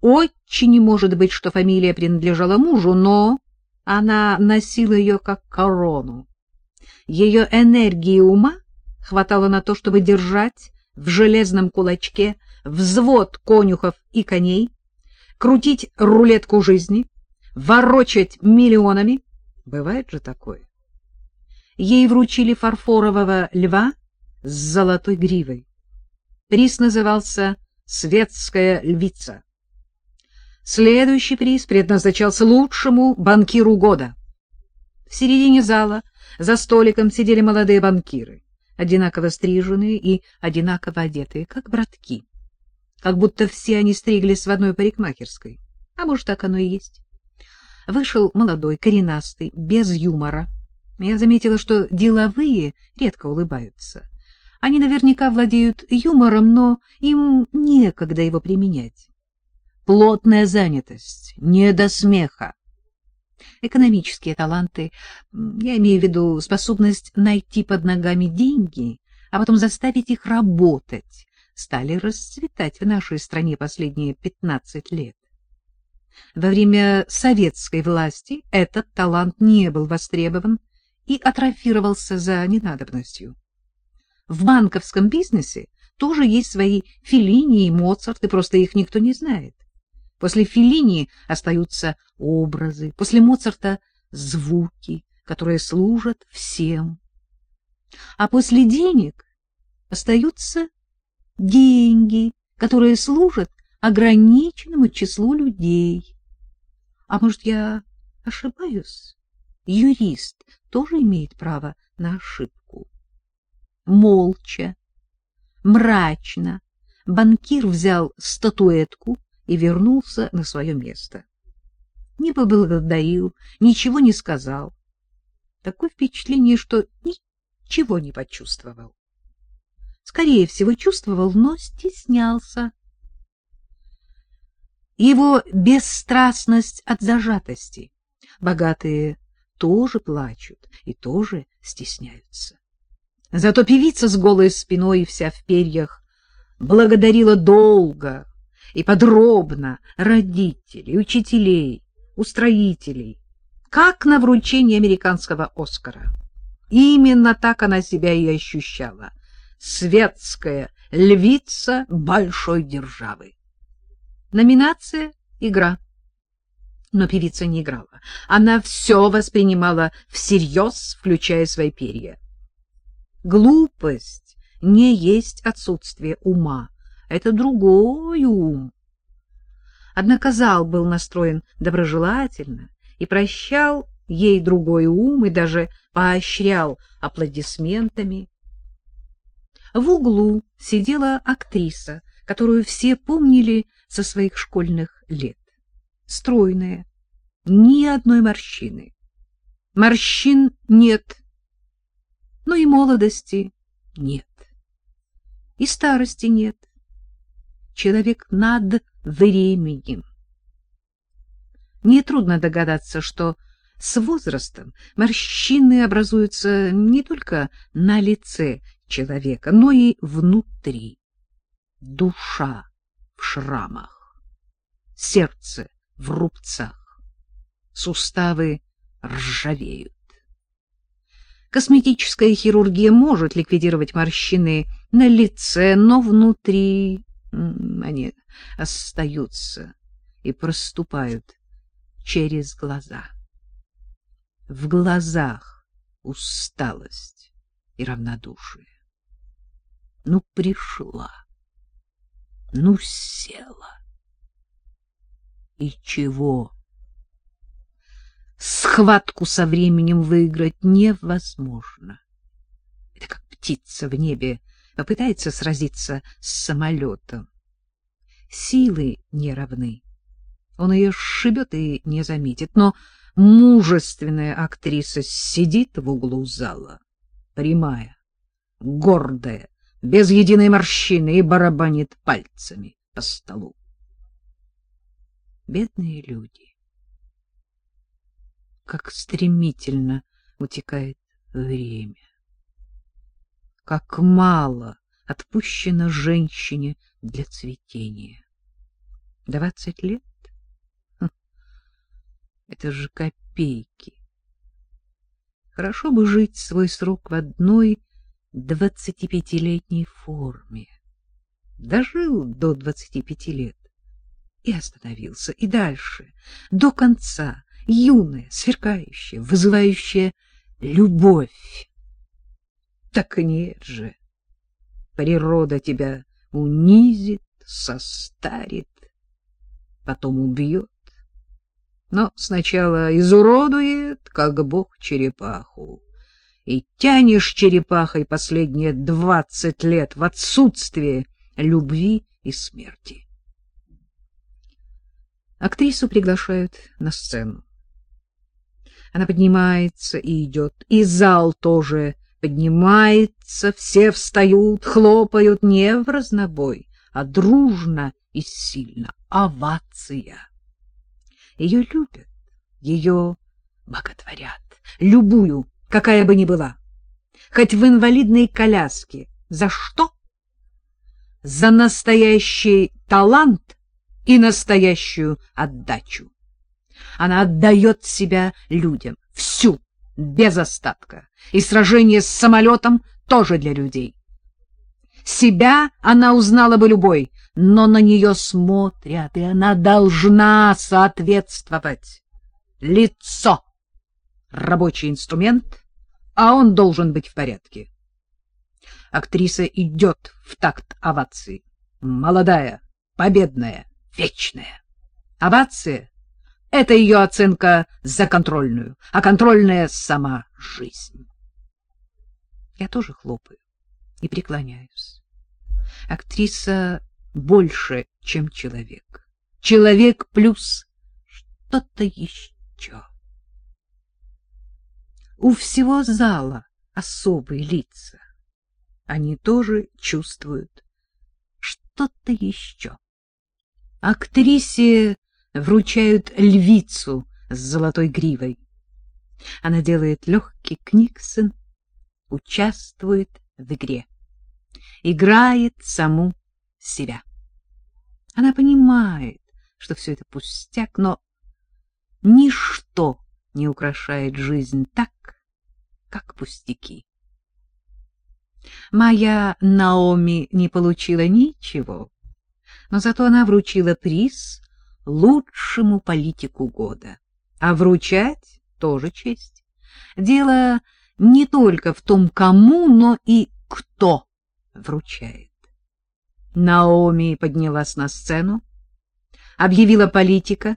Очень не может быть, что фамилия принадлежала мужу, но она носила ее как корону. Ее энергии ума хватало на то, чтобы держать в железном кулачке взвод конюхов и коней, крутить рулетку жизни, ворочать миллионами. Бывает же такое. Ей вручили фарфорового льва с золотой гривой. Приз назывался «Светская львица». Следующий приз предназначался лучшему банкиру года. В середине зала за столиком сидели молодые банкиры, одинаково стриженные и одинаково одетые, как братки. Как будто все они стриглись в одной парикмахерской. А может, так оно и есть. Вышел молодой, коренастый, без юмора. Я заметила, что деловые редко улыбаются. Они наверняка владеют юмором, но им некогда его применять. Плотная занятость, не до смеха. Экономические таланты, я имею в виду способность найти под ногами деньги, а потом заставить их работать, стали расцветать в нашей стране последние 15 лет. Во время советской власти этот талант не был востребован и атрофировался за ненадобностью. В банковском бизнесе тоже есть свои Феллини и Моцарты, просто их никто не знает. После Феллини остаются образы, после Моцарта — звуки, которые служат всем. А после денег остаются деньги, которые служат ограниченному числу людей. А может, я ошибаюсь? Юрист тоже имеет право на ошибку молча, мрачно. Банкир взял статуэтку и вернулся на свое место. Не поблагодарил, ничего не сказал. Такое впечатление, что ничего не почувствовал. Скорее всего, чувствовал, но стеснялся. Его бесстрастность от зажатости. Богатые тоже плачут и тоже стесняются. Зато певица с голой спиной и вся в перьях благодарила долго и подробно родителей, учителей, устроителей, как на вручении американского Оскара. Именно так она себя и ощущала. Светская львица большой державы. Номинация — игра. Но певица не играла. Она все воспринимала всерьез, включая свои перья. Глупость не есть отсутствие ума, это другой ум. Однако зал был настроен доброжелательно и прощал ей другой ум и даже поощрял аплодисментами. В углу сидела актриса, которую все помнили со своих школьных лет. Стройная, ни одной морщины. Морщин нет, но и молодости нет, и старости нет. Человек над временем. Нетрудно догадаться, что с возрастом морщины образуются не только на лице человека, но и внутри. Душа в шрамах, сердце в рубцах, суставы ржавеют. Косметическая хирургия может ликвидировать морщины на лице, но внутри они остаются и проступают через глаза. В глазах усталость и равнодушие. Ну, пришла, ну, села. И чего? Схватку со временем выиграть невозможно. Это как птица в небе попытается сразиться с самолетом. Силы не равны. Он ее сшибет и не заметит, но мужественная актриса сидит в углу зала, прямая, гордая, без единой морщины и барабанит пальцами по столу. Бедные люди как стремительно утекает время. Как мало отпущено женщине для цветения. Двадцать лет? Хм. Это же копейки. Хорошо бы жить свой срок в одной двадцатипятилетней форме. Дожил до двадцати пяти лет и остановился, и дальше, до конца, юная, сверкающая, вызывающая любовь. Так нет же, природа тебя унизит, состарит, потом убьет, но сначала изуродует, как бог черепаху и тянешь черепахой последние двадцать лет в отсутствие любви и смерти. Актрису приглашают на сцену. Она поднимается и идет, и зал тоже поднимается, все встают, хлопают не в разнобой, а дружно и сильно. Овация. Ее любят, ее боготворят, любую какая бы ни была, хоть в инвалидной коляске. За что? За настоящий талант и настоящую отдачу. Она отдает себя людям, всю, без остатка, и сражение с самолетом тоже для людей. Себя она узнала бы любой, но на нее смотрят, и она должна соответствовать. Лицо рабочий инструмент, а он должен быть в порядке. Актриса идет в такт овации. Молодая, победная, вечная. Овация — это ее оценка за контрольную, а контрольная — сама жизнь. Я тоже хлопаю и преклоняюсь. Актриса больше, чем человек. Человек плюс что-то еще. У всего зала особые лица. Они тоже чувствуют что-то еще. Актрисе вручают львицу с золотой гривой. Она делает легкий книксон, участвует в игре, играет саму себя. Она понимает, что все это пустяк, но ничто не украшает жизнь так, как пустяки. Моя Наоми не получила ничего, но зато она вручила приз лучшему политику года. А вручать тоже честь. Дело не только в том, кому, но и кто вручает. Наоми поднялась на сцену, объявила политика,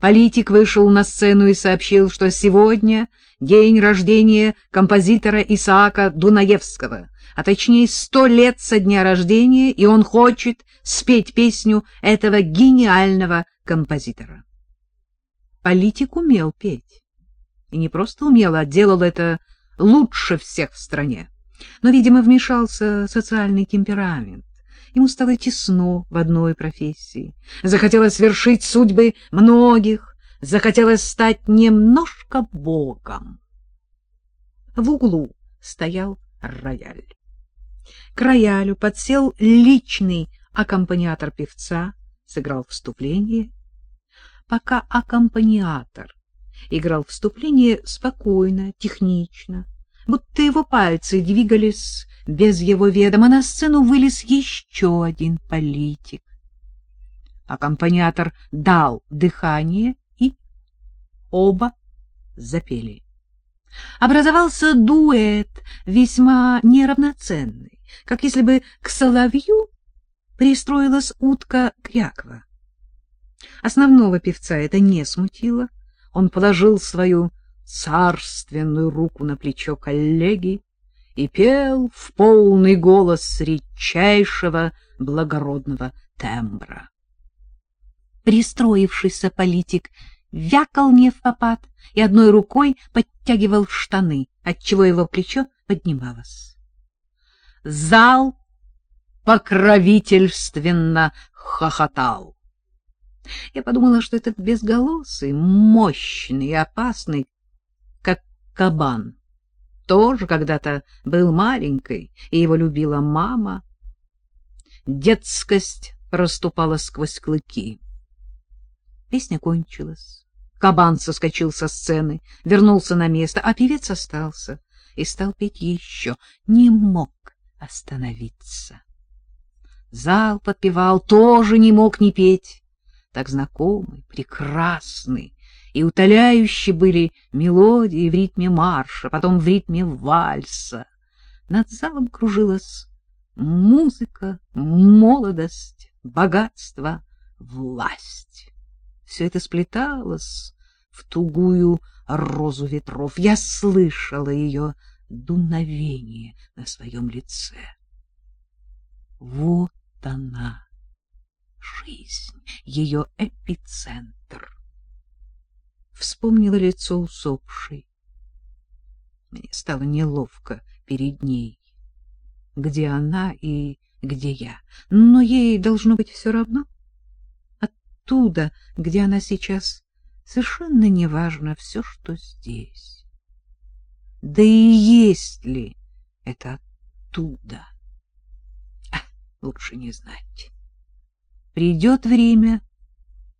Политик вышел на сцену и сообщил, что сегодня день рождения композитора Исаака Дунаевского, а точнее сто лет со дня рождения, и он хочет спеть песню этого гениального композитора. Политик умел петь. И не просто умел, а делал это лучше всех в стране. Но, видимо, вмешался социальный темперамент. Ему стало тесно в одной профессии. Захотелось вершить судьбы многих, захотелось стать немножко богом. В углу стоял рояль. К роялю подсел личный аккомпаниатор певца, сыграл вступление. Пока аккомпаниатор играл вступление спокойно, технично, будто его пальцы двигались без его ведома, на сцену вылез еще один политик. Аккомпаниатор дал дыхание, и оба запели. Образовался дуэт, весьма неравноценный, как если бы к соловью пристроилась утка кряква. Основного певца это не смутило. Он положил свою царственную руку на плечо коллеги и пел в полный голос редчайшего благородного тембра. Пристроившийся политик вякал не в попад и одной рукой подтягивал штаны, отчего его плечо поднималось. Зал покровительственно хохотал. Я подумала, что этот безголосый, мощный и опасный кабан. Тоже когда-то был маленькой, и его любила мама. Детскость проступала сквозь клыки. Песня кончилась. Кабан соскочил со сцены, вернулся на место, а певец остался и стал петь еще. Не мог остановиться. Зал подпевал, тоже не мог не петь. Так знакомый, прекрасный и утоляющие были мелодии в ритме марша, потом в ритме вальса. Над залом кружилась музыка, молодость, богатство, власть. Все это сплеталось в тугую розу ветров. Я слышала ее дуновение на своем лице. Вот она, жизнь, ее эпицентр. Вспомнила лицо усопшей. Мне стало неловко перед ней. Где она и где я? Но ей должно быть все равно. Оттуда, где она сейчас, совершенно неважно все, что здесь. Да и есть ли это оттуда? А, лучше не знать. Придет время,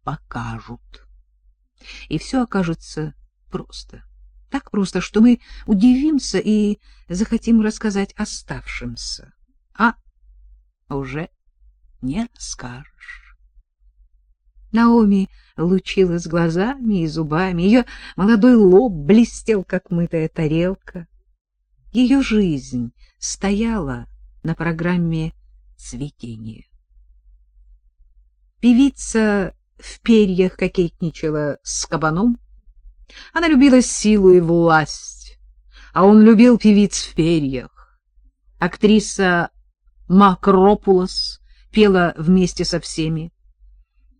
покажут. И все окажется просто. Так просто, что мы удивимся и захотим рассказать оставшимся. А уже не скажешь. Наоми лучилась глазами и зубами, ее молодой лоб блестел, как мытая тарелка. Ее жизнь стояла на программе цветения. Певица в перьях кокетничала с кабаном, она любила силу и власть, а он любил певиц в перьях. Актриса Макропулос пела вместе со всеми.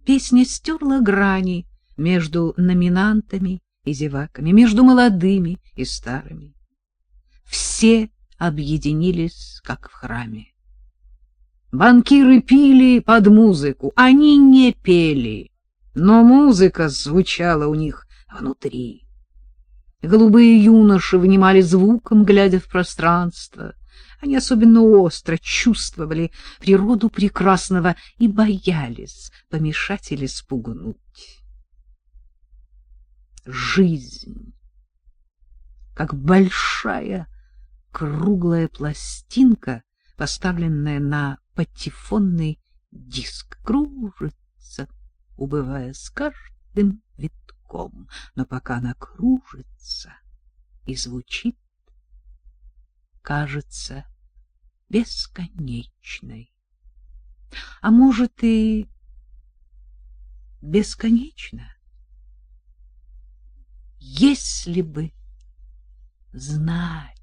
Песня стерла грани между номинантами и зеваками, между молодыми и старыми. Все объединились, как в храме. Банкиры пили под музыку, они не пели, но музыка звучала у них внутри. Голубые юноши внимали звуком, глядя в пространство. Они особенно остро чувствовали природу прекрасного и боялись помешать или спугнуть. Жизнь, как большая круглая пластинка, поставленная на патефонный диск, кружится, убывая с каждым витком, но пока она кружится и звучит, кажется бесконечной. А может и бесконечно. Если бы знать